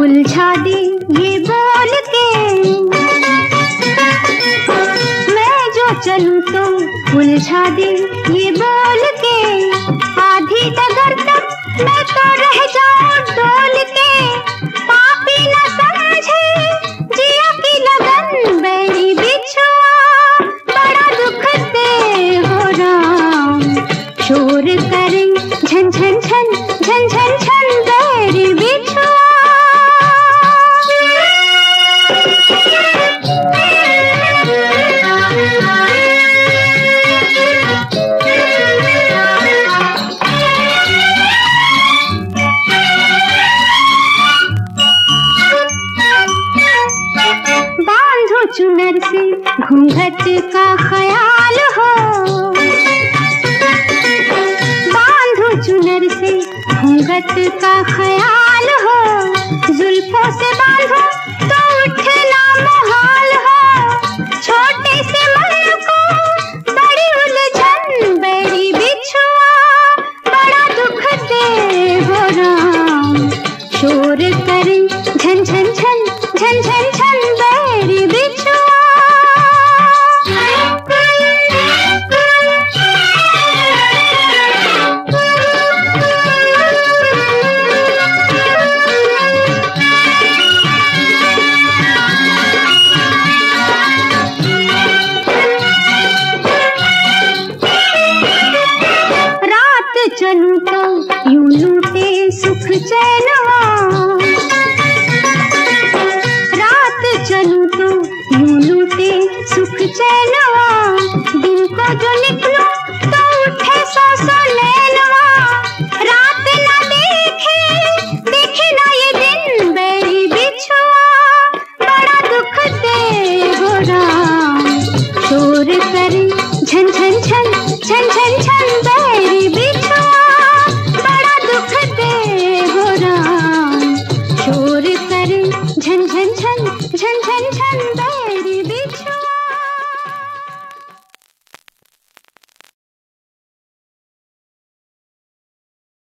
उलझा दे ये बोल के चलूँ तो उलझा दे ये बोल के। आधी डगर तक मैं तो रह जाऊँ डोल के। पापी न समझे जिया की लगन बैरी बिछुआ। बड़ा दुख दे हो राम। शोर करें, झन झन झन झन झन झन बैरी बिछुआ। घूंघट का ख्याल हो। बांधो चुनर से घूंघट का ख्याल हो। जुल्फों से बांधो तो उठना मुहाल हो। छोटे से को बड़ी उलझन, बड़ी बिछुआ, बड़ा दुख दे हो राम। शोर करें, झन झन झन झन झन झन। रात चलूँ तो यूँ लूटे सुख चैनवा। दिन को जो निकलूं तो उठे सौ सौ रात न देखे देखे ना ये दिन बैरी बिछुआ बड़ा दुख दे राम। शोर करे, झन झन झन झन झन झन छन छन छन छन छन